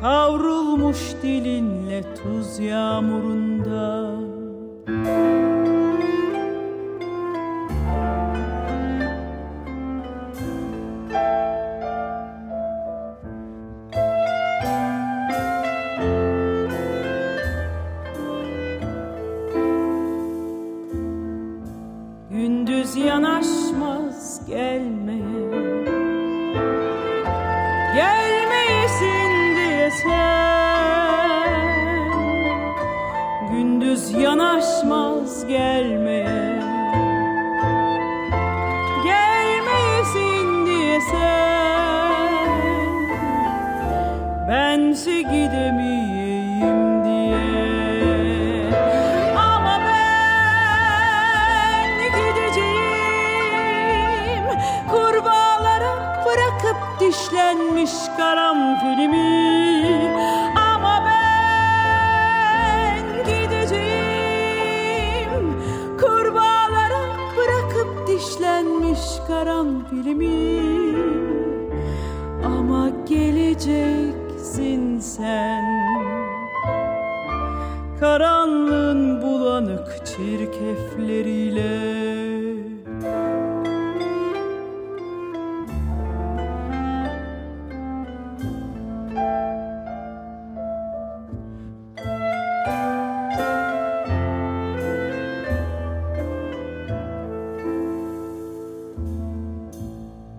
Kavrulmuş dilinle tuz yağmurunda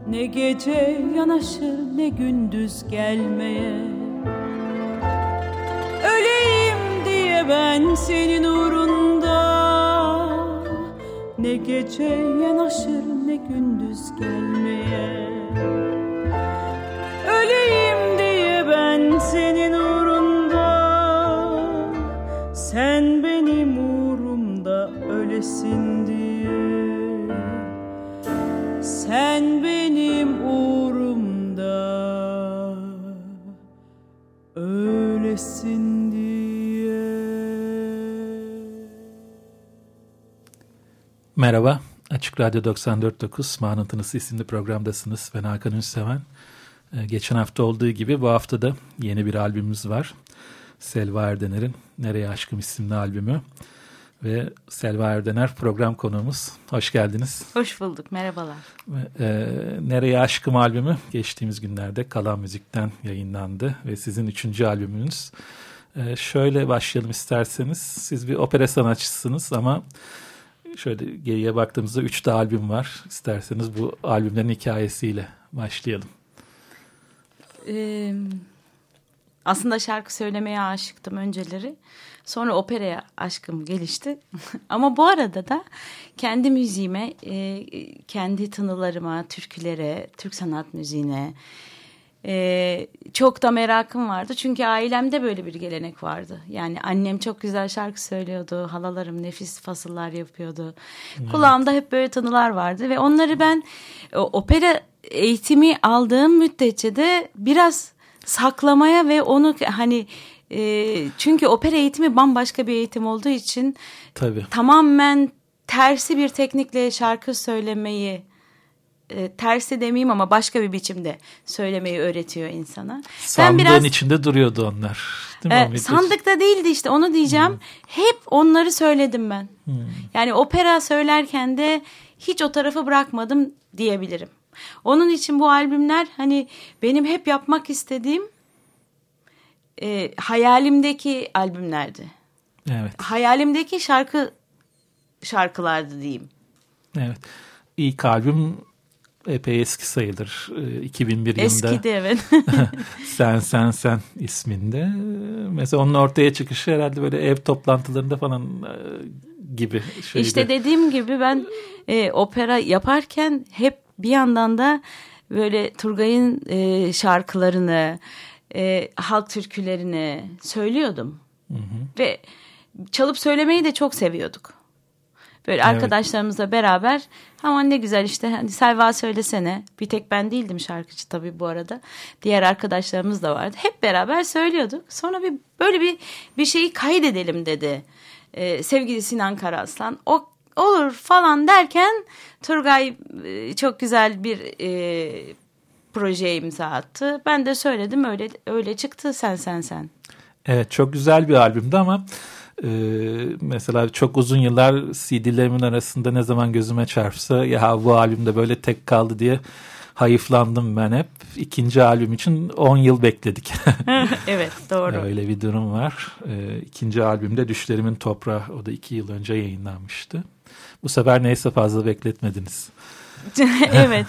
Ne gece yanaşır ne gündüz gelmeye. Öleyim diye ben senin uğrunda. Ne gece yanaşır ne gündüz gelmeye Merhaba, Açık Radyo 94.9 Manıntınız isimli programdasınız. Ben Hakan Ünseven. Ee, geçen hafta olduğu gibi bu hafta da yeni bir albümümüz var. Selva Erdener'in Nereye Aşkım isimli albümü. Ve Selva Erdener program konuğumuz. Hoş geldiniz. Hoş bulduk, merhabalar. E, Nereye Aşkım albümü geçtiğimiz günlerde Kalan Müzik'ten yayınlandı. Ve sizin üçüncü albümünüz. E, şöyle başlayalım isterseniz. Siz bir opera sanatçısınız ama şöyle geriye baktığımızda üç de albüm var. İsterseniz bu albümlerin hikayesiyle başlayalım. Ee, aslında şarkı söylemeye aşıktım önceleri. Sonra operaya aşkım gelişti. Ama bu arada da kendi müziğime, kendi tınılarıma, türkülere, Türk sanat müziğine, e, çok da merakım vardı. Çünkü ailemde böyle bir gelenek vardı. Yani annem çok güzel şarkı söylüyordu. Halalarım nefis fasıllar yapıyordu. Evet. Kulağımda hep böyle tanılar vardı. Ve onları ben opera eğitimi aldığım müddetçe de biraz saklamaya ve onu hani e, çünkü opera eğitimi bambaşka bir eğitim olduğu için Tabii. tamamen tersi bir teknikle şarkı söylemeyi e, tersi demeyeyim ama başka bir biçimde söylemeyi öğretiyor insana. Sandığın ben biraz, içinde duruyordu onlar. Değil mi? E, sandıkta değildi işte onu diyeceğim. Hmm. Hep onları söyledim ben. Hmm. Yani opera söylerken de hiç o tarafı bırakmadım diyebilirim. Onun için bu albümler hani benim hep yapmak istediğim e, hayalimdeki albümlerdi. Evet. Hayalimdeki şarkı şarkılardı diyeyim. Evet. İlk albüm epey eski sayılır. 2001 yılında. Eskidi evet. sen Sen Sen isminde. Mesela onun ortaya çıkışı herhalde böyle ev toplantılarında falan e, gibi. Şeydi. İşte dediğim gibi ben e, opera yaparken hep bir yandan da böyle Turgay'ın e, şarkılarını, e, halk türkülerini söylüyordum. Hı hı. Ve çalıp söylemeyi de çok seviyorduk. Böyle evet. arkadaşlarımızla beraber ama ne güzel işte hani Selva söylesene. Bir tek ben değildim şarkıcı tabii bu arada. Diğer arkadaşlarımız da vardı. Hep beraber söylüyorduk. Sonra bir böyle bir bir şeyi kaydedelim dedi. Ee, sevgili Sinan Karaslan. O olur falan derken Turgay e, çok güzel bir e, projeye imza attı. Ben de söyledim öyle öyle çıktı sen sen sen. Evet çok güzel bir albümdü ama e, mesela çok uzun yıllar CD'lerimin arasında ne zaman gözüme çarpsa ya bu albümde böyle tek kaldı diye hayıflandım ben hep. İkinci albüm için 10 yıl bekledik. evet doğru. Öyle bir durum var. E, ikinci albümde Düşlerimin Toprağı o da iki yıl önce yayınlanmıştı. Bu sefer neyse fazla bekletmediniz. evet.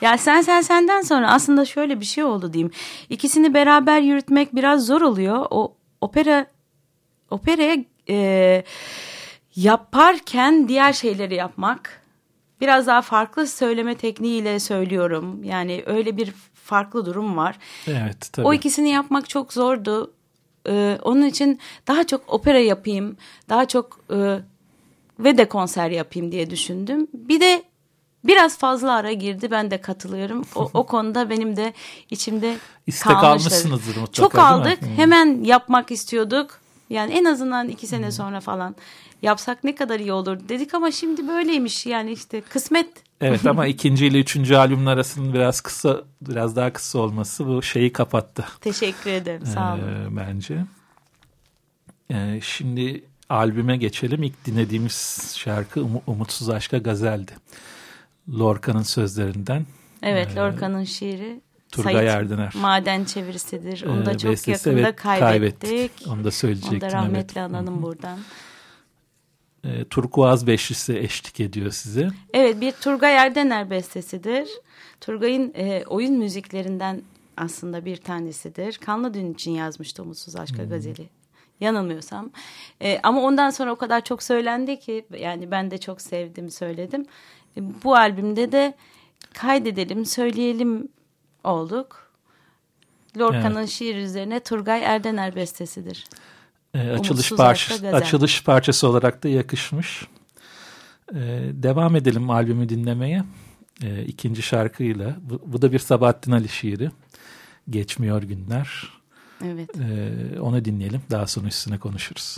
Ya sen sen senden sonra aslında şöyle bir şey oldu diyeyim. İkisini beraber yürütmek biraz zor oluyor. O opera operaya e, yaparken diğer şeyleri yapmak biraz daha farklı söyleme tekniğiyle söylüyorum. Yani öyle bir farklı durum var. Evet tabii. O ikisini yapmak çok zordu. Ee, onun için daha çok opera yapayım, daha çok e, ve de konser yapayım diye düşündüm. Bir de biraz fazla ara girdi. Ben de katılıyorum. O, o konuda benim de içimde İstek almışsınızdır mutlaka Çok aldık. Hemen yapmak istiyorduk. Yani en azından iki sene sonra falan yapsak ne kadar iyi olur dedik ama şimdi böyleymiş yani işte kısmet. Evet ama ikinci ile üçüncü albümün arasının biraz kısa biraz daha kısa olması bu şeyi kapattı. Teşekkür ederim sağ olun. Ee, bence. Ee, şimdi albüme geçelim. İlk dinlediğimiz şarkı um Umutsuz Aşka Gazel'di. Lorca'nın sözlerinden. Evet ee, Lorca'nın şiiri. Turgay Sayit Erdener. Maden çevirisidir. Onu da ee, çok yakında kaybettik. kaybettik. Onu da söyleyecektim. Onu da rahmetli evet. analım buradan. E, Turkuaz Beşlisi eşlik ediyor size. Evet bir Turgay Erdener bestesidir. Turgay'ın e, oyun müziklerinden aslında bir tanesidir. Kanlı Dün için yazmıştı Umutsuz Aşka hmm. Gazeli. Yanılmıyorsam. E, ama ondan sonra o kadar çok söylendi ki yani ben de çok sevdim söyledim. E, bu albümde de kaydedelim söyleyelim olduk. Lorca'nın evet. şiir üzerine Turgay Erdener bestesidir. Ee, açılış, parça, açılış parçası olarak da yakışmış. Ee, devam edelim albümü dinlemeye. Ee, ikinci şarkıyla. Bu, bu da bir Sabahattin Ali şiiri. Geçmiyor günler. Evet. Ee, onu dinleyelim. Daha sonra üstüne konuşuruz.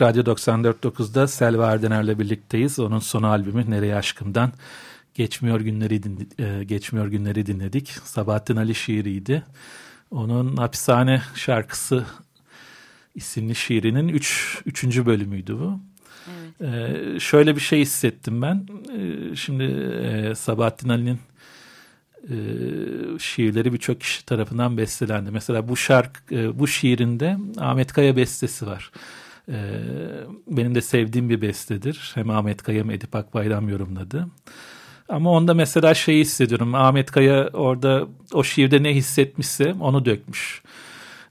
Açık Radyo 94.9'da Selva Erdener'le birlikteyiz. Onun son albümü Nereye Aşkım'dan Geçmiyor Günleri, e, Geçmiyor Günleri dinledik. Sabahattin Ali şiiriydi. Onun Hapishane şarkısı isimli şiirinin üç, üçüncü bölümüydü bu. Evet. Ee, şöyle bir şey hissettim ben. Ee, şimdi e, Sabahattin Ali'nin e, şiirleri birçok kişi tarafından bestelendi. Mesela bu şarkı, e, bu şiirinde Ahmet Kaya bestesi var. E, benim de sevdiğim bir bestedir. Hem Ahmet Kaya hem Edip Akbayram yorumladı. Ama onda mesela şeyi hissediyorum. Ahmet Kaya orada o şiirde ne hissetmişse onu dökmüş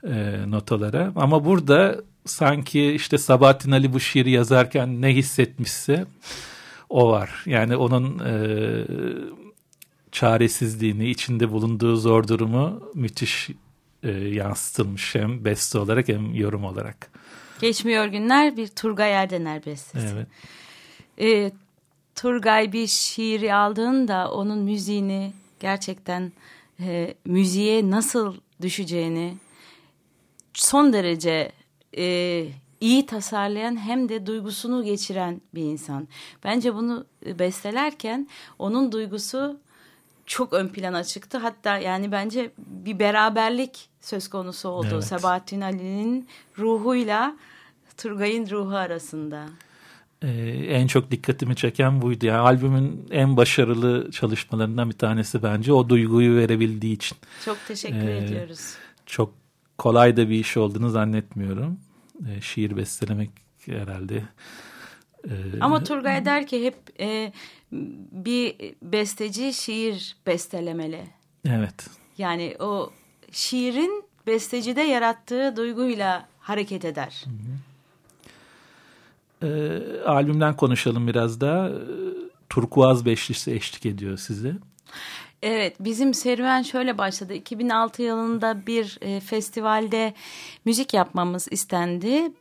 e, notalara. Ama burada sanki işte Sabahattin Ali bu şiiri yazarken ne hissetmişse o var. Yani onun e, çaresizliğini, içinde bulunduğu zor durumu müthiş e, yansıtılmış hem beste olarak hem yorum olarak. Geçmiyor günler bir Turgay Erdener bestesi. Evet. Ee, Turgay bir şiiri aldığında onun müziğini gerçekten e, müziğe nasıl düşeceğini son derece e, iyi tasarlayan hem de duygusunu geçiren bir insan. Bence bunu bestelerken onun duygusu çok ön plana çıktı. Hatta yani bence bir beraberlik söz konusu oldu. Evet. Sabahattin Ali'nin ruhuyla Turgay'ın ruhu arasında. Ee, en çok dikkatimi çeken buydu. Yani albümün en başarılı çalışmalarından bir tanesi bence o duyguyu verebildiği için. Çok teşekkür Ee, ediyoruz. Çok kolay da bir iş olduğunu zannetmiyorum. Ee, şiir bestelemek herhalde. Ee, Ama Turgay der ki hep e, bir besteci şiir bestelemeli. Evet. Yani o şiirin bestecide yarattığı duyguyla hareket eder. Ee, albümden konuşalım biraz. Ee, Turkuaz Beşlisi eşlik ediyor size. Evet bizim serüven şöyle başladı. 2006 yılında bir e, festivalde müzik yapmamız istendi.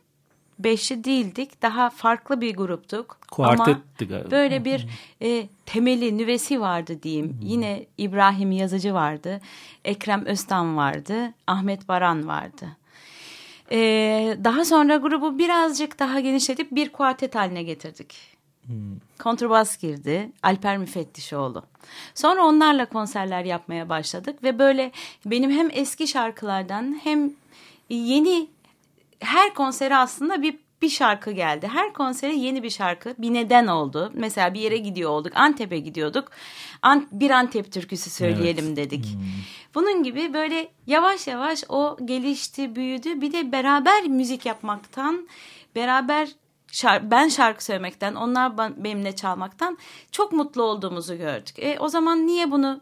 Beşli değildik. Daha farklı bir gruptuk. Kuartetti Ama galiba. böyle bir e, temeli, nüvesi vardı diyeyim. Yine İbrahim Yazıcı vardı. Ekrem Öztan vardı. Ahmet Baran vardı. Ee, daha sonra grubu birazcık daha genişletip bir kuartet haline getirdik. Kontrbas girdi. Alper Müfettişoğlu. Sonra onlarla konserler yapmaya başladık ve böyle benim hem eski şarkılardan hem yeni her konsere aslında bir bir şarkı geldi. Her konsere yeni bir şarkı, bir neden oldu. Mesela bir yere gidiyor olduk, Antep'e gidiyorduk. Ant, bir Antep türküsü söyleyelim Evet. dedik. Bunun gibi böyle yavaş yavaş o gelişti, büyüdü. Bir de beraber müzik yapmaktan, beraber şar- ben şarkı söylemekten, onlar benimle çalmaktan çok mutlu olduğumuzu gördük. E, o zaman niye bunu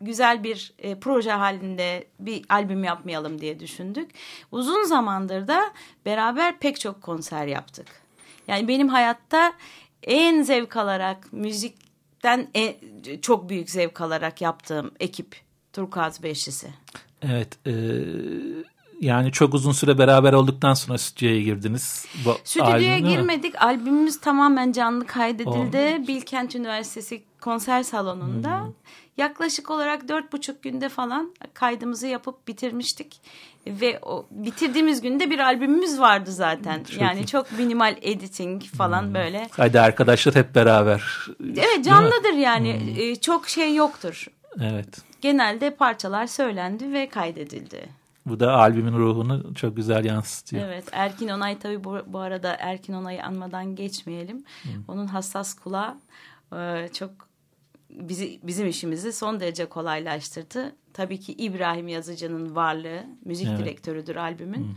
güzel bir e, proje halinde bir albüm yapmayalım diye düşündük. Uzun zamandır da beraber pek çok konser yaptık. Yani benim hayatta en zevk alarak müzikten en- çok büyük zevk alarak yaptığım ekip Turkuaz Beşlisi. Evet. e, yani çok uzun süre beraber olduktan sonra stüdyoya girdiniz. Bu Stüdyoya albüm, değil mi? girmedik. Albümümüz tamamen canlı kaydedildi. Bilkent Üniversitesi konser salonunda. Hmm. Yaklaşık olarak dört buçuk günde falan kaydımızı yapıp bitirmiştik. Ve o bitirdiğimiz günde bir albümümüz vardı zaten. Çok yani iyi. çok minimal editing falan böyle. Haydi arkadaşlar hep beraber. Evet canlıdır yani. Ee, Çok şey yoktur. Evet. Genelde parçalar söylendi ve kaydedildi. Bu da albümün ruhunu çok güzel yansıtıyor. Evet Erkin Onay tabii bu, bu arada Erkin Onay'ı anmadan geçmeyelim. Onun hassas kulağı e, çok bizi bizim işimizi son derece kolaylaştırdı. Tabii ki İbrahim Yazıcı'nın varlığı müzik Evet. direktörüdür albümün.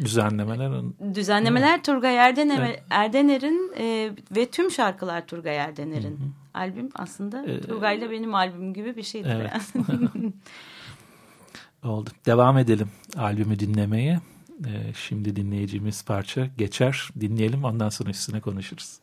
Düzenlemeler. Düzenlemeler Turgay Erdener, Evet. Erdener'in e, ve tüm şarkılar Turgay Erdener'in. Albüm aslında Turgay'la benim albümüm gibi bir şeydir. Evet. Oldu. Devam edelim albümü dinlemeye. Ee, şimdi dinleyeceğimiz parça geçer. Dinleyelim ondan sonra üstüne konuşuruz.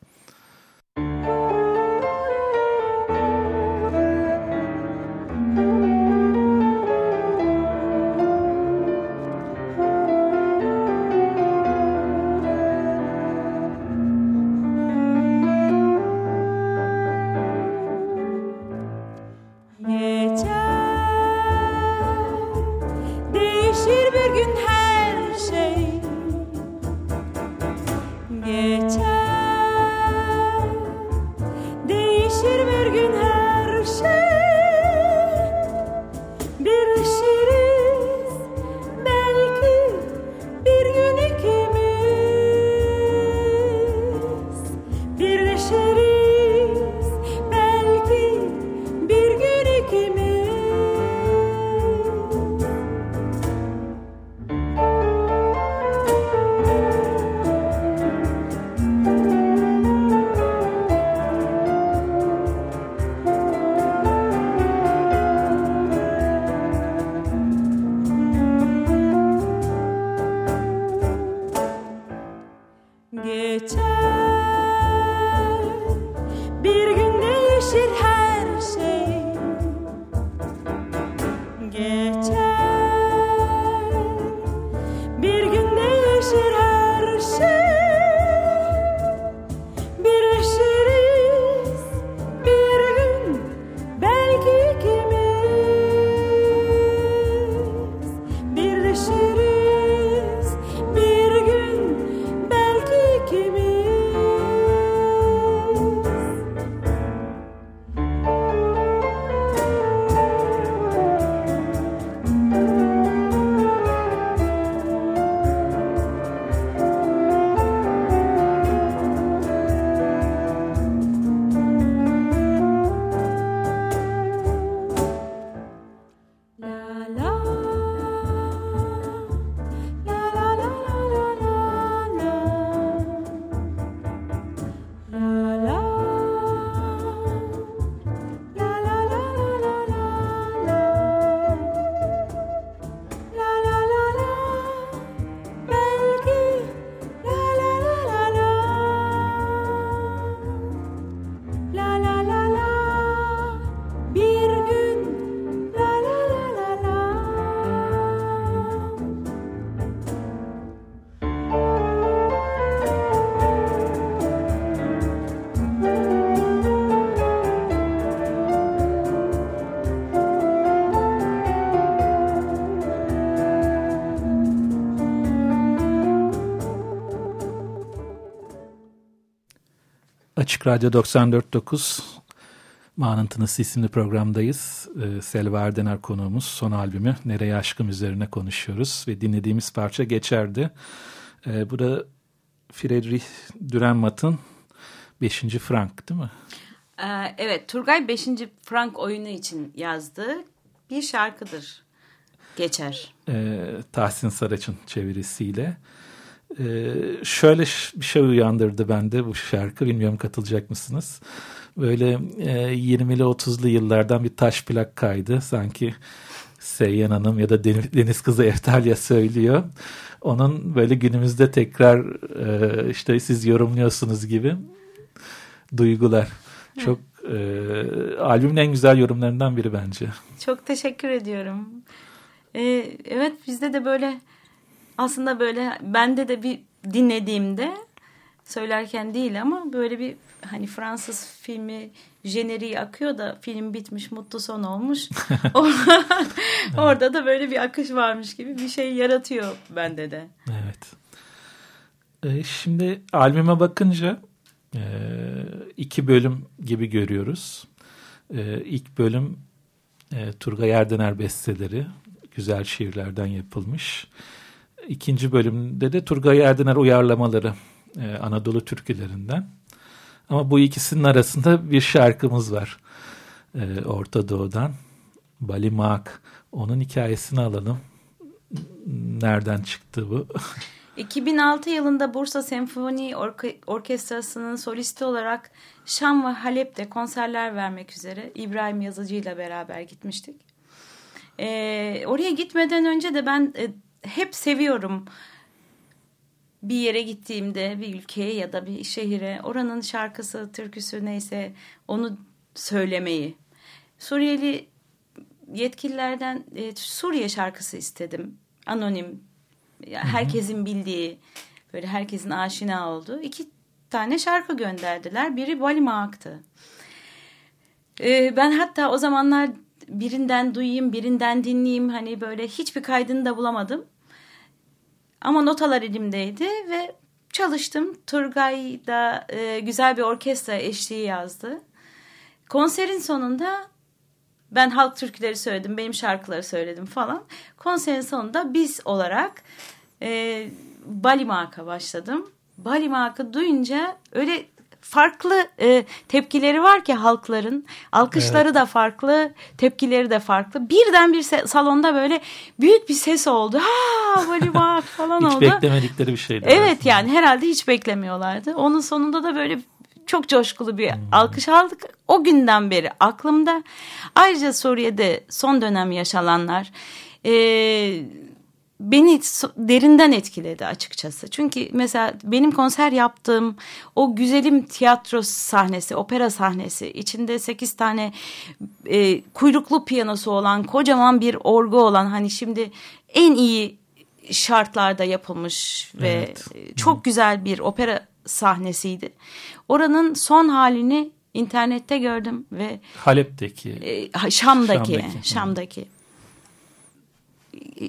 nie. Açık Radyo 94.9 Manıntınız isimli programdayız. Ee, Selva Erdener konuğumuz son albümü Nereye Aşkım üzerine konuşuyoruz ve dinlediğimiz parça Geçerdi. Ee, bu da Friedrich Dürrenmatt'ın 5. Frank değil mi? Ee, evet Turgay 5. Frank oyunu için yazdığı bir şarkıdır. Geçer. Ee, Tahsin Saraç'ın çevirisiyle. Ee, şöyle bir şey uyandırdı bende bu şarkı. Bilmiyorum katılacak mısınız? Böyle e, 20'li 30'lu yıllardan bir taş plak kaydı. Sanki Seyyen Hanım ya da Deniz Kızı Ertalya söylüyor. Onun böyle günümüzde tekrar e, işte siz yorumluyorsunuz gibi duygular. Çok e, albümün en güzel yorumlarından biri bence. Çok teşekkür ediyorum. Ee, evet bizde de böyle aslında böyle bende de bir dinlediğimde söylerken değil ama böyle bir hani Fransız filmi jeneriği akıyor da film bitmiş mutlu son olmuş. Orada da böyle bir akış varmış gibi bir şey yaratıyor bende de. Evet. Ee, şimdi albüme bakınca e, iki bölüm gibi görüyoruz. E, ilk bölüm e, Turgay Erdener besteleri güzel şiirlerden yapılmış. İkinci bölümde de Turgay Erdener uyarlamaları e, Anadolu türkülerinden. Ama bu ikisinin arasında bir şarkımız var. E, Orta Doğu'dan. Balimak. Onun hikayesini alalım. Nereden çıktı bu? 2006 yılında Bursa Senfoni Orke Orkestrası'nın solisti olarak Şam ve Halep'te konserler vermek üzere İbrahim Yazıcı ile beraber gitmiştik. Ee, oraya gitmeden önce de ben e, hep seviyorum bir yere gittiğimde bir ülkeye ya da bir şehire oranın şarkısı, türküsü neyse onu söylemeyi. Suriyeli yetkililerden e, Suriye şarkısı istedim. Anonim, herkesin bildiği, böyle herkesin aşina olduğu iki tane şarkı gönderdiler. Biri Balimak'tı. E, ben hatta o zamanlar birinden duyayım, birinden dinleyeyim hani böyle hiçbir kaydını da bulamadım. Ama notalar elimdeydi ve çalıştım. Turgay da e, güzel bir orkestra eşliği yazdı. Konserin sonunda ben halk türküleri söyledim, benim şarkıları söyledim falan. Konserin sonunda biz olarak e, Balimak'a başladım. Balimak'ı duyunca öyle farklı e, tepkileri var ki halkların. Alkışları evet. da farklı, tepkileri de farklı. Birden bir salonda böyle büyük bir ses oldu. Ha böyle bak falan hiç oldu. Hiç beklemedikleri bir şeydi. Evet aslında. yani herhalde hiç beklemiyorlardı. Onun sonunda da böyle çok coşkulu bir hmm. alkış aldık. O günden beri aklımda. Ayrıca Suriye'de son dönem yaşananlar... E, beni derinden etkiledi açıkçası. Çünkü mesela benim konser yaptığım o güzelim tiyatro sahnesi, opera sahnesi, içinde sekiz tane e, kuyruklu piyanosu olan, kocaman bir orgu olan hani şimdi en iyi şartlarda yapılmış ve evet. çok güzel bir opera sahnesiydi. Oranın son halini internette gördüm ve Halep'teki, e, Şam'daki, Şam'daki. Şam'daki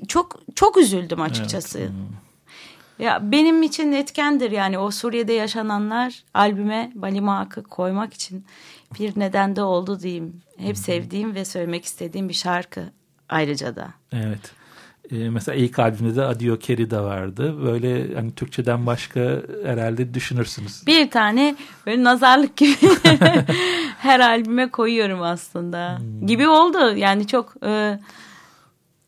çok çok üzüldüm açıkçası. Evet. Ya benim için etkendir yani o Suriye'de yaşananlar albüme Balima Akı koymak için bir neden de oldu diyeyim. Hep Hı-hı. sevdiğim ve söylemek istediğim bir şarkı ayrıca da. Evet. Ee, mesela ilk albümde de Adio Keri de vardı. Böyle hani Türkçeden başka herhalde düşünürsünüz. Bir tane böyle nazarlık gibi her albüme koyuyorum aslında. Hmm. Gibi oldu. Yani çok e,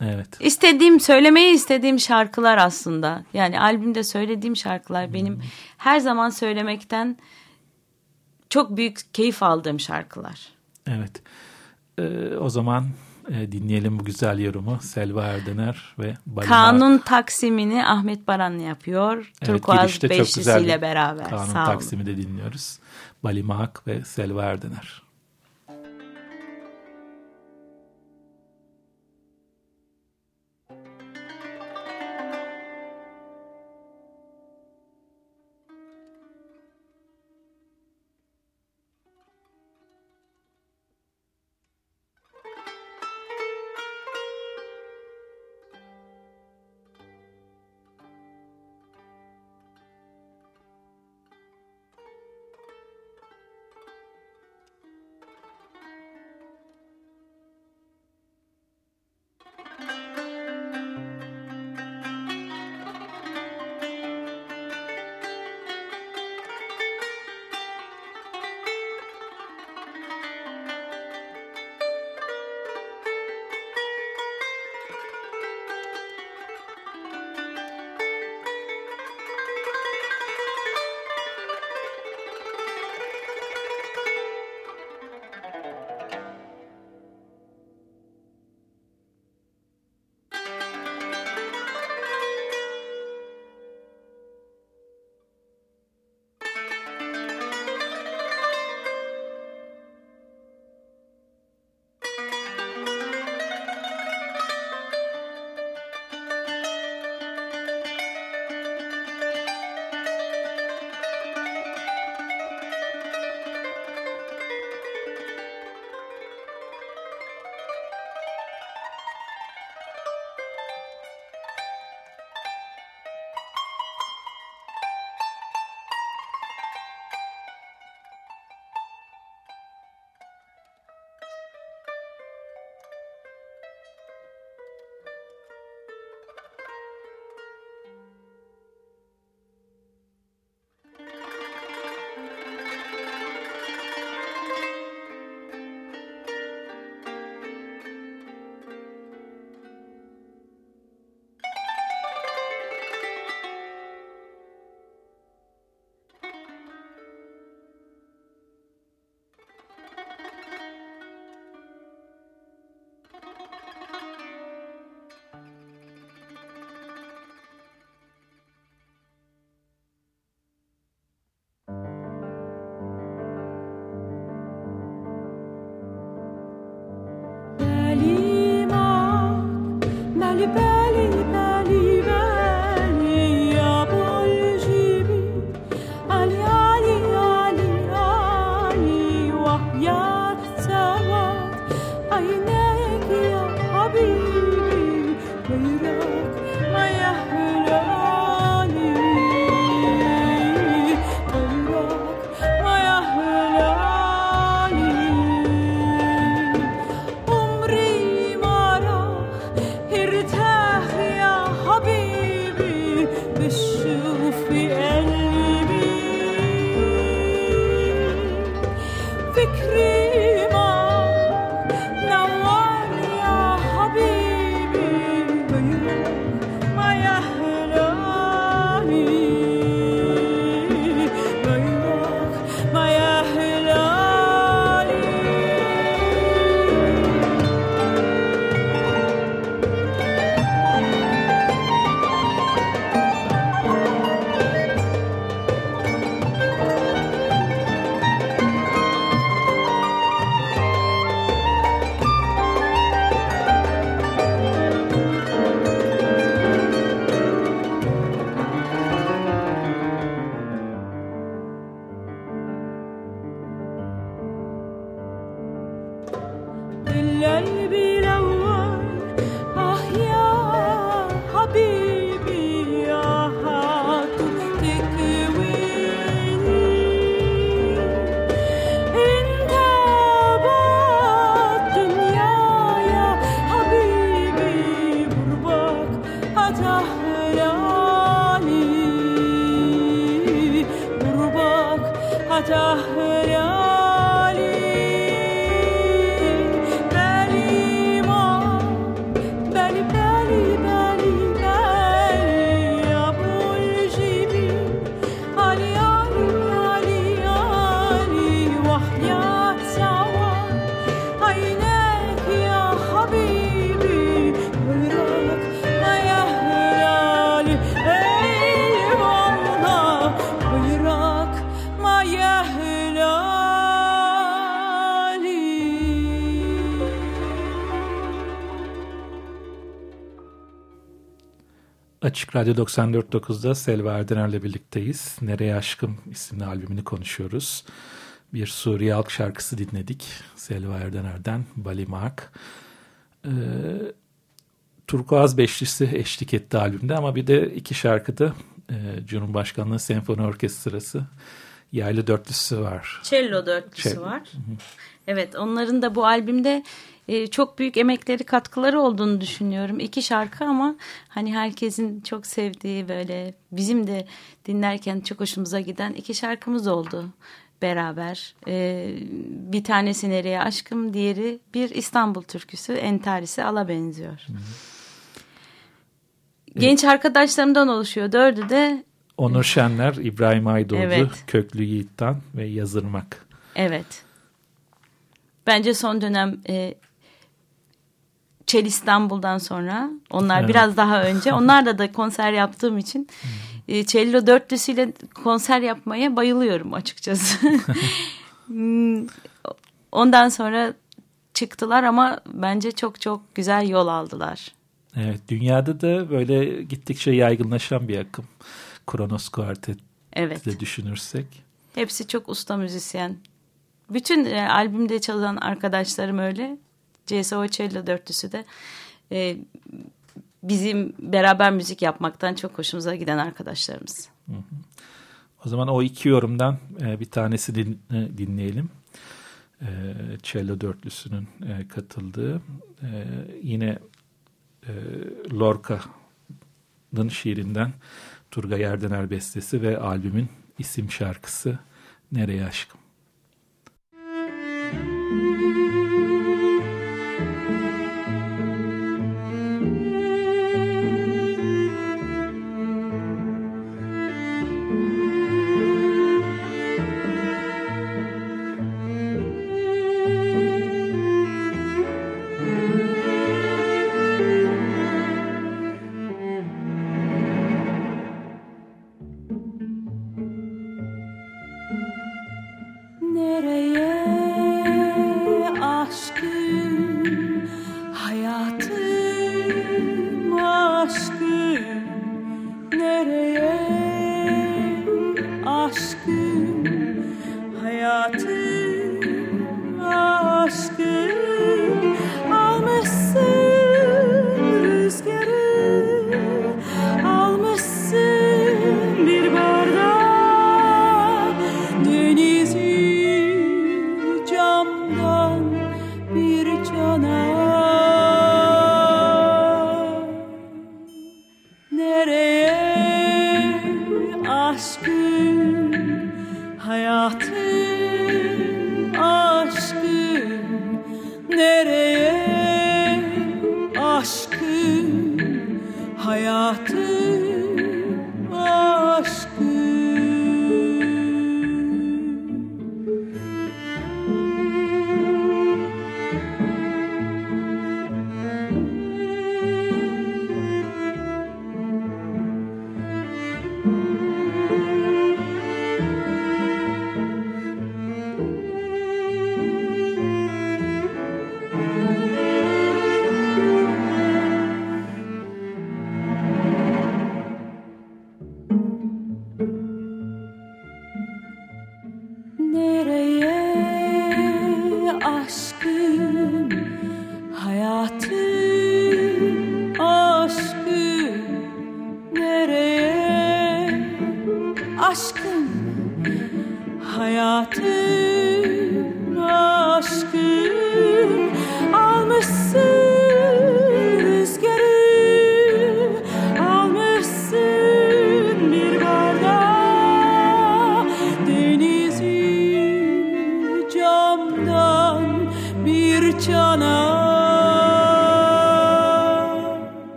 Evet. İstediğim, söylemeyi istediğim şarkılar aslında. Yani albümde söylediğim şarkılar benim hmm. her zaman söylemekten çok büyük keyif aldığım şarkılar. Evet. Ee, o zaman e, dinleyelim bu güzel yorumu Selva Erdener ve Balina. Kanun taksimini Ahmet Baran yapıyor. Evet, Turkuaz Beşlisi'yle beraber. Kanun Sağ taksimi de dinliyoruz. Balimak ve Selva Erdener. Radyo 94.9'da Selva Erdener'le birlikteyiz. Nereye Aşkım isimli albümünü konuşuyoruz. Bir Suriye halk şarkısı dinledik. Selva Erdener'den Balimak. Ee, Turkuaz Beşlisi eşlik etti albümde ama bir de iki şarkıda e, Cumhurbaşkanlığı Senfoni Orkestrası yaylı dörtlüsü var. Cello dörtlüsü Cello. var. Hı hı. Evet onların da bu albümde e, çok büyük emekleri katkıları olduğunu düşünüyorum. İki şarkı ama hani herkesin çok sevdiği böyle bizim de dinlerken çok hoşumuza giden iki şarkımız oldu beraber. E, bir tanesi Nereye Aşkım, diğeri bir İstanbul türküsü Entarisi Ala benziyor. Hı Genç evet. arkadaşlarımdan oluşuyor. Dördü de Onur Şenler, İbrahim Aydoğdu, evet. Köklü Yiğit'ten ve Yazırmak. Evet. Bence son dönem e, Çel İstanbul'dan sonra onlar evet. biraz daha önce onlarla da konser yaptığım için e, Cello dörtlüsüyle konser yapmaya bayılıyorum açıkçası. Hmm, ondan sonra çıktılar ama bence çok çok güzel yol aldılar. Evet dünyada da böyle gittikçe yaygınlaşan bir akım. Kronos Kuartet evet. de düşünürsek. Hepsi çok usta müzisyen. Bütün e, albümde çalan arkadaşlarım öyle. CSO Cello dörtlüsü de e, bizim beraber müzik yapmaktan çok hoşumuza giden arkadaşlarımız. Hı hı. O zaman o iki yorumdan e, bir tanesi din, e, dinleyelim. E, Cello dörtlüsünün e, katıldığı e, yine e, Lorca'nın şiirinden Turgay Erdener bestesi ve albümün isim şarkısı Nereye Aşkım? aşkım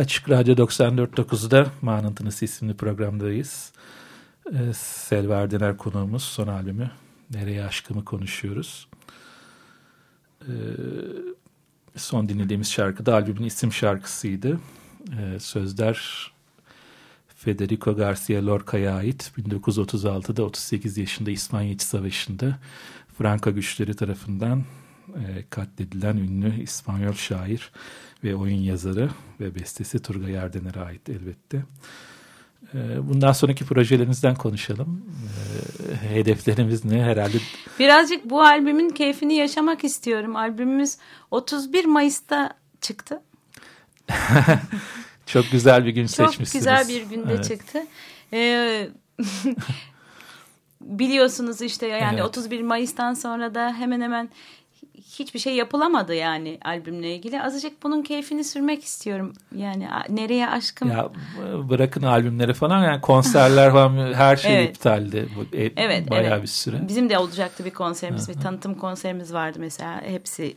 Açık Radyo 94.9'da Manıntınız isimli programdayız. Ee, Selva Erdener konuğumuz son albümü Nereye Aşkımı konuşuyoruz. Ee, son dinlediğimiz şarkı da albümün isim şarkısıydı. Ee, sözler Federico Garcia Lorca'ya ait 1936'da 38 yaşında İspanya İç Savaşı'nda Franka güçleri tarafından e, katledilen ünlü İspanyol şair ve oyun yazarı ve bestesi Turgay Erdener'e ait elbette. E, bundan sonraki projelerinizden konuşalım. E, hedeflerimiz ne herhalde? Birazcık bu albümün keyfini yaşamak istiyorum. Albümümüz 31 Mayıs'ta çıktı. Çok güzel bir gün Çok seçmişsiniz. Çok güzel bir günde evet. çıktı. Ee, biliyorsunuz işte yani evet. 31 Mayıs'tan sonra da hemen hemen hiçbir şey yapılamadı yani albümle ilgili. Azıcık bunun keyfini sürmek istiyorum. Yani nereye aşkım? Ya bırakın albümleri falan yani konserler falan her şey evet. iptaldi. E, evet, bayağı evet. bir süre. Bizim de olacaktı bir konserimiz ve tanıtım konserimiz vardı mesela. Hepsi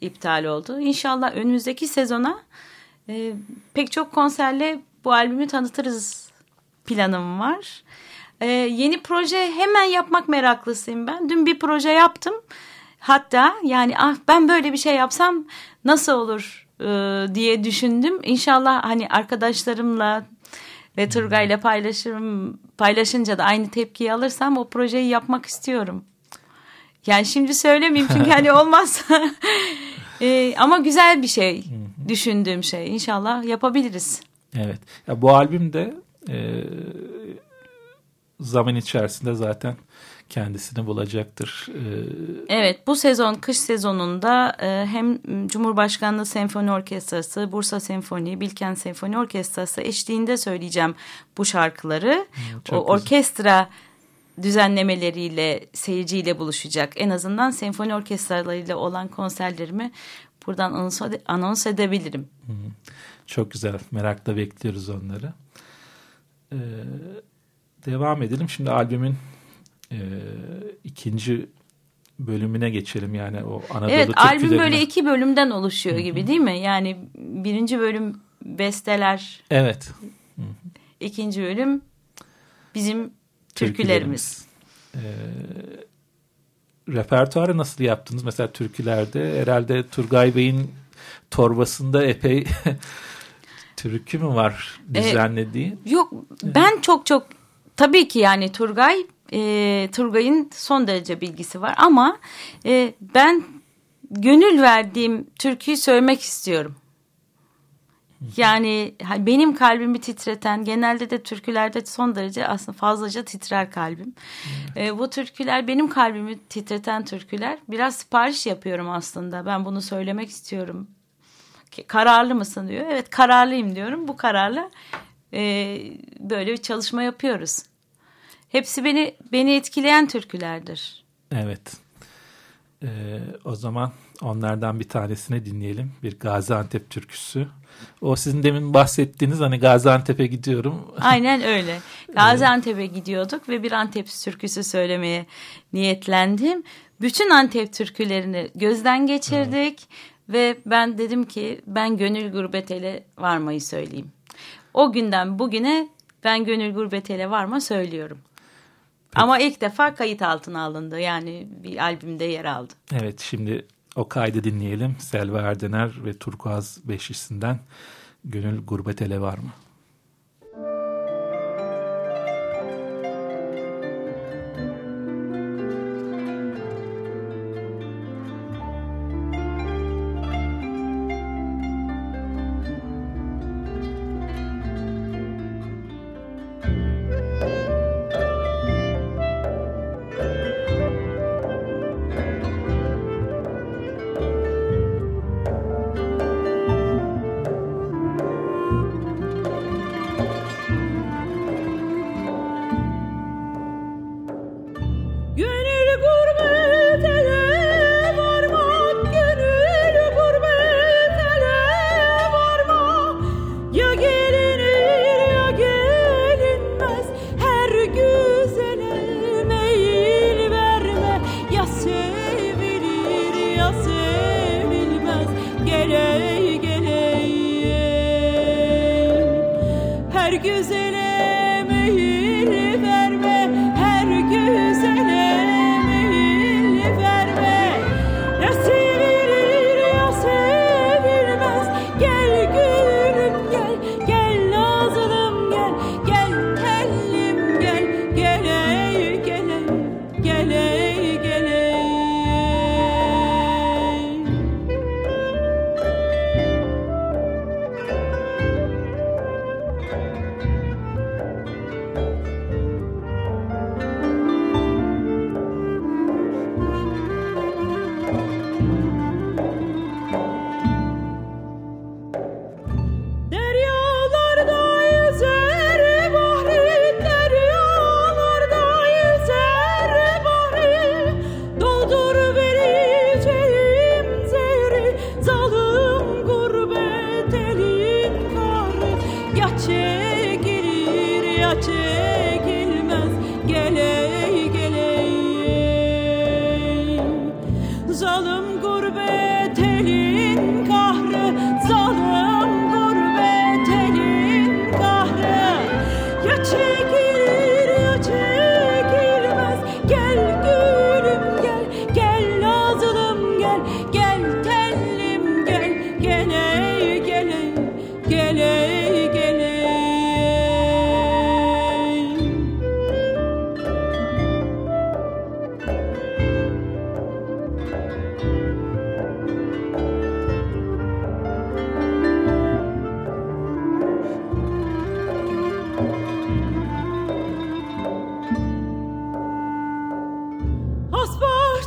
iptal oldu. İnşallah önümüzdeki sezona e, pek çok konserle bu albümü tanıtırız planım var. E, yeni proje hemen yapmak meraklısıyım ben. Dün bir proje yaptım. Hatta yani ah ben böyle bir şey yapsam nasıl olur e, diye düşündüm. İnşallah hani arkadaşlarımla ve Turgay'la paylaşırım paylaşınca da aynı tepkiyi alırsam o projeyi yapmak istiyorum. Yani şimdi söylemeyeyim çünkü hani olmaz. e, ama güzel bir şey düşündüğüm şey. İnşallah yapabiliriz. Evet. Ya bu albüm de e, zaman içerisinde zaten kendisini bulacaktır. Ee, evet bu sezon kış sezonunda e, hem Cumhurbaşkanlığı Senfoni Orkestrası, Bursa Senfoni, Bilkent Senfoni Orkestrası eşliğinde söyleyeceğim bu şarkıları. Çok o orkestra düzenlemeleriyle seyirciyle buluşacak. En azından senfoni orkestralarıyla olan konserlerimi buradan anons, anons edebilirim. Çok güzel. Merakla bekliyoruz onları. Ee, devam edelim. Şimdi albümün e, ikinci bölümüne geçelim yani o Anadolu Evet albüm böyle iki bölümden oluşuyor gibi değil mi? Yani birinci bölüm besteler. Evet. İkinci bölüm bizim türkülerimiz. türkülerimiz. Ee, repertuarı nasıl yaptınız? Mesela türkülerde herhalde Turgay Bey'in torbasında epey türkü mü var düzenlediği? Ee, yok ben çok çok tabii ki yani Turgay e, Turgay'ın son derece bilgisi var ama e, ben gönül verdiğim türküyü söylemek istiyorum. Yani benim kalbimi titreten genelde de türkülerde son derece aslında fazlaca titrer kalbim. Evet. E, bu türküler benim kalbimi titreten türküler. Biraz sipariş yapıyorum aslında. Ben bunu söylemek istiyorum. Kararlı mısın diyor. Evet kararlıyım diyorum. Bu kararla e, böyle bir çalışma yapıyoruz. Hepsi beni beni etkileyen türkülerdir. Evet. Ee, o zaman onlardan bir tanesini dinleyelim. Bir Gaziantep türküsü. O sizin demin bahsettiğiniz hani Gaziantep'e gidiyorum. Aynen öyle. Gaziantep'e gidiyorduk ve bir Antep türküsü söylemeye niyetlendim. Bütün Antep türkülerini gözden geçirdik. Evet. Ve ben dedim ki ben gönül gurbetele varmayı söyleyeyim. O günden bugüne ben gönül gurbetele varma söylüyorum. Peki. Ama ilk defa kayıt altına alındı. Yani bir albümde yer aldı. Evet şimdi o kaydı dinleyelim. Selva Erdener ve Turkuaz Beşlisi'nden Gönül Gurbet Ele Var mı?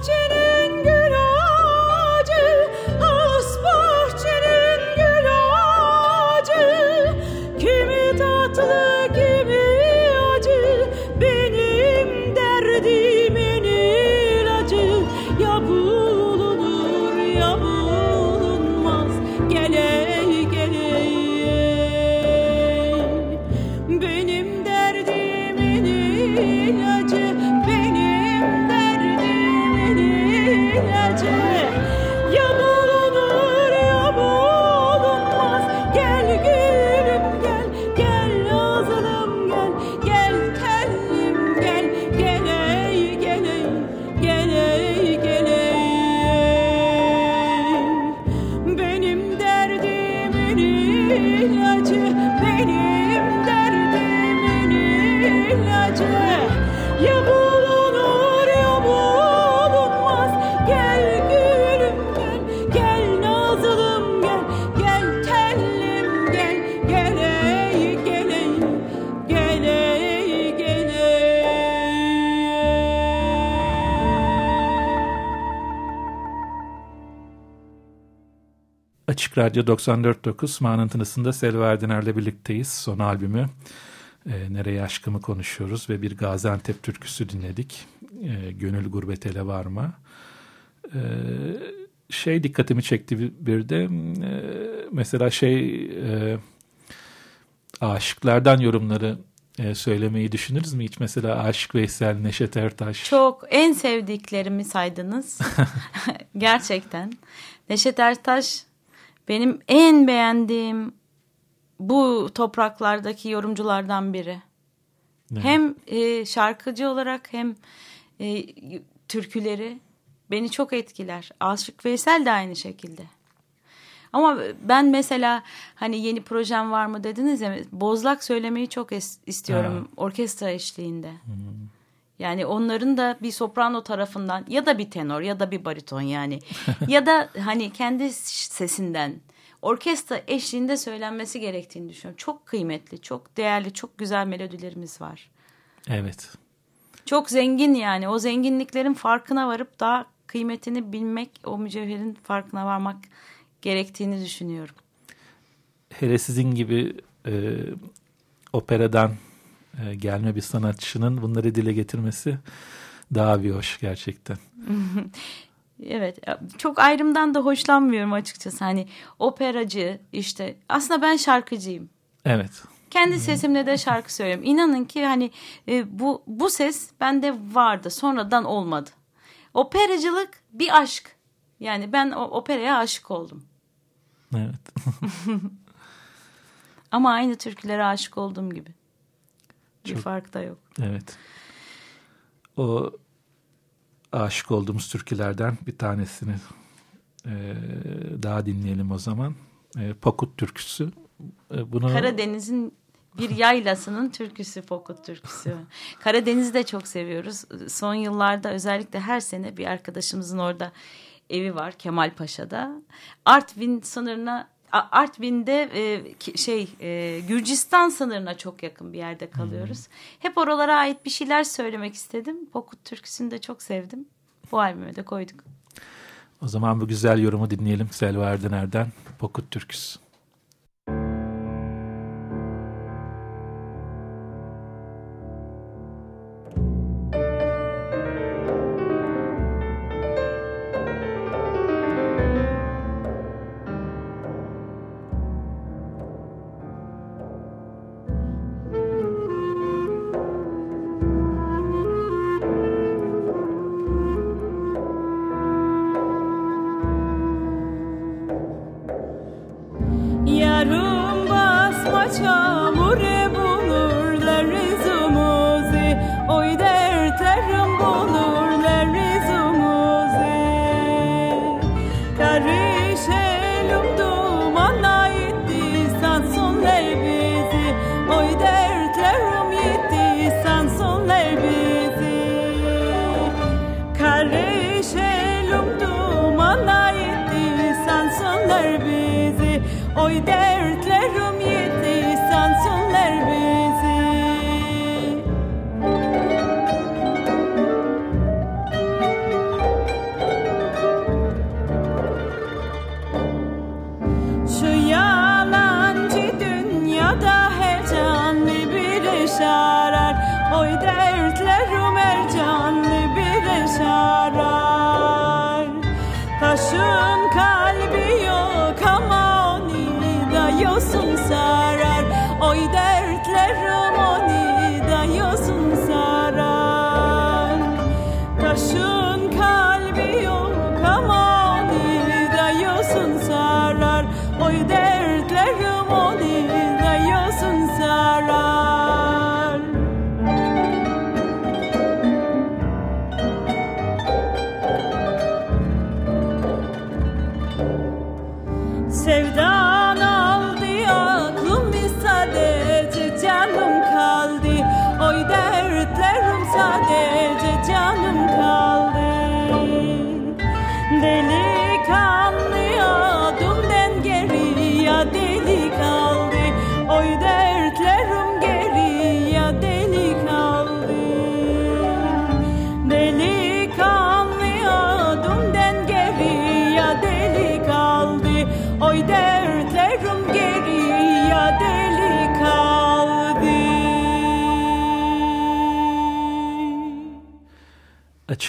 question Radyo 94.9 Mağanın Tınısı'nda Selva Erdiner'le birlikteyiz. Son albümü e, Nereye Aşkımı konuşuyoruz ve bir Gaziantep türküsü dinledik. E, Gönül Gurbet Ele Varma. E, şey dikkatimi çekti bir, bir de e, mesela şey e, aşıklardan yorumları e, söylemeyi düşünürüz mü hiç? Mesela Aşık Veysel, Neşet Ertaş. Çok en sevdiklerimi saydınız. Gerçekten. Neşet Ertaş benim en beğendiğim bu topraklardaki yorumculardan biri. Evet. Hem e, şarkıcı olarak hem e, türküleri beni çok etkiler. Aşık Veysel de aynı şekilde. Ama ben mesela hani yeni projem var mı dediniz ya bozlak söylemeyi çok istiyorum ha. orkestra eşliğinde. Hmm. Yani onların da bir soprano tarafından ya da bir tenor ya da bir bariton yani ya da hani kendi sesinden orkestra eşliğinde söylenmesi gerektiğini düşünüyorum. Çok kıymetli, çok değerli, çok güzel melodilerimiz var. Evet. Çok zengin yani o zenginliklerin farkına varıp daha kıymetini bilmek, o mücevherin farkına varmak gerektiğini düşünüyorum. Hele sizin gibi e, operadan e, gelme bir sanatçının bunları dile getirmesi daha bir hoş gerçekten. evet çok ayrımdan da hoşlanmıyorum açıkçası. Hani operacı işte aslında ben şarkıcıyım. Evet. Kendi sesimle de şarkı söylüyorum. İnanın ki hani e, bu bu ses bende vardı sonradan olmadı. Operacılık bir aşk. Yani ben o operaya aşık oldum. Evet. Ama aynı türkülere aşık olduğum gibi. Bir Çok, fark da yok. Evet. O aşık olduğumuz türkülerden bir tanesini e, daha dinleyelim o zaman. E, Pokut türküsü. E, bunu... Karadeniz'in bir yaylasının türküsü Pokut türküsü. Karadeniz'i de çok seviyoruz. Son yıllarda özellikle her sene bir arkadaşımızın orada evi var Kemal Paşa'da. Artvin sınırına Artvin'de e, şey e, Gürcistan sınırına çok yakın bir yerde kalıyoruz. Hmm. Hep oralara ait bir şeyler söylemek istedim. Pokut türküsünü de çok sevdim. Bu albüme de koyduk. O zaman bu güzel yorumu dinleyelim Selva Erdener'den Pokut türküsü.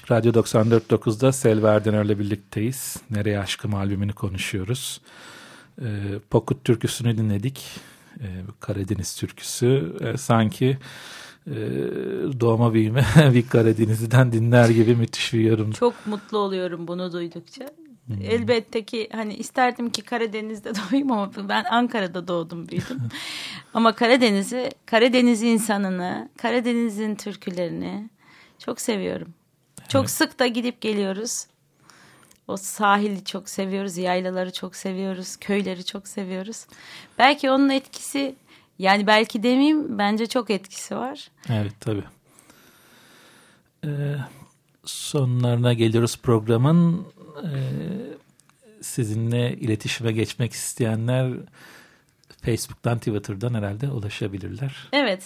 Açık Radyo 94.9'da Selva Erdener'le birlikteyiz. Nereye Aşkım albümünü konuşuyoruz. E, Pokut türküsünü dinledik. E, Karadeniz türküsü. E, sanki e, doğma büyüme bir Karadeniz'den dinler gibi müthiş bir yorum. Çok mutlu oluyorum bunu duydukça. Hmm. Elbette ki hani isterdim ki Karadeniz'de doğayım ama ben Ankara'da doğdum büyüdüm. ama Karadeniz'i, Karadeniz insanını, Karadeniz'in türkülerini çok seviyorum. Çok evet. sık da gidip geliyoruz. O sahili çok seviyoruz, yaylaları çok seviyoruz, köyleri çok seviyoruz. Belki onun etkisi yani belki demeyeyim bence çok etkisi var. Evet tabii. Ee, sonlarına geliyoruz programın. Ee, sizinle iletişime geçmek isteyenler Facebook'tan, Twitter'dan herhalde ulaşabilirler. Evet,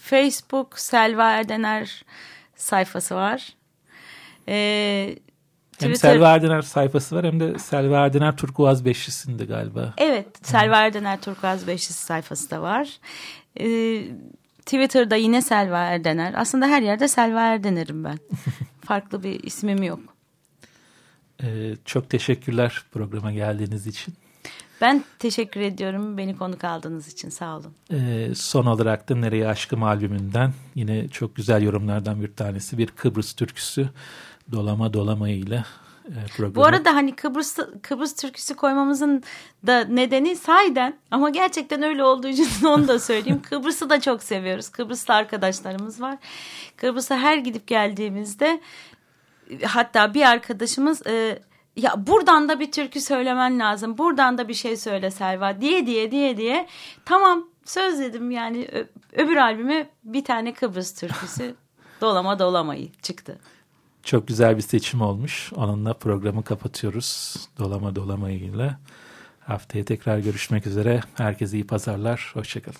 Facebook Selva Erdener sayfası var. Twitter... Hem Selva Erdener sayfası var hem de Selva Erdener Turkuaz Beşlisi'nde galiba. Evet, Selva Erdener Turkuaz Beşlisi sayfası da var. Ee, Twitter'da yine Selva Erdener. Aslında her yerde Selva Erdener'im ben. Farklı bir ismim yok. Ee, çok teşekkürler programa geldiğiniz için. Ben teşekkür ediyorum beni konuk aldığınız için sağ olun. Ee, son olarak da Nereye Aşkım albümünden yine çok güzel yorumlardan bir tanesi bir Kıbrıs türküsü Dolama Dolama ile e, programı. Bu arada hani Kıbrıs Kıbrıs türküsü koymamızın da nedeni sayden ama gerçekten öyle olduğu için onu da söyleyeyim. Kıbrıs'ı da çok seviyoruz. Kıbrıs'ta arkadaşlarımız var. Kıbrıs'a her gidip geldiğimizde hatta bir arkadaşımız e, ya buradan da bir türkü söylemen lazım. Buradan da bir şey söyle Selva diye diye diye diye. Tamam söz dedim yani öbür albüme bir tane Kıbrıs türküsü dolama dolamayı çıktı. Çok güzel bir seçim olmuş. Onunla programı kapatıyoruz. Dolama dolamayı Haftaya tekrar görüşmek üzere. Herkese iyi pazarlar. Hoşçakalın.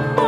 Mama.